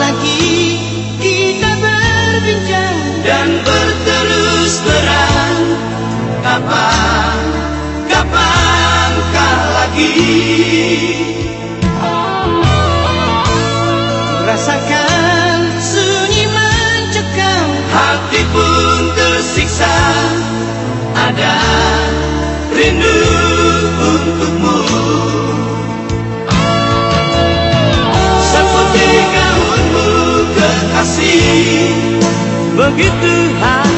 lagi kita berbincang dan berterus terang. Kapan kapankah lagi? begitu hati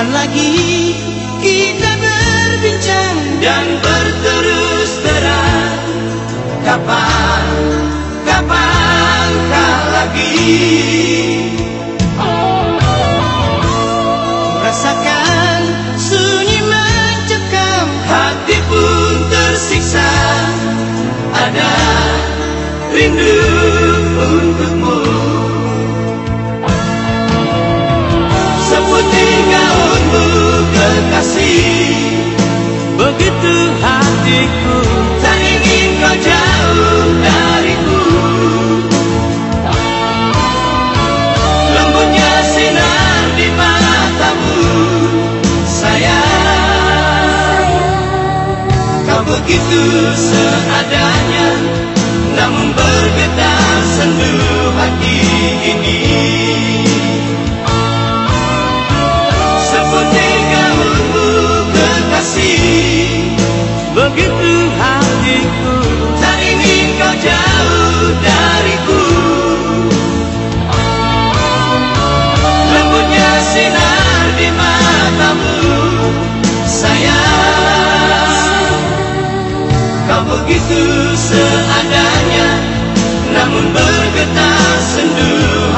Kapan lagi kita berbincang dan berterus terang? Kapan, kapankah lagi? you through.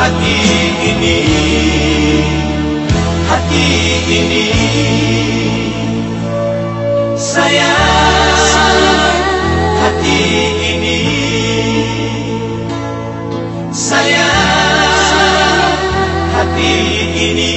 hati ini. Hati ini. Sayang hati ini. Sayang hati ini.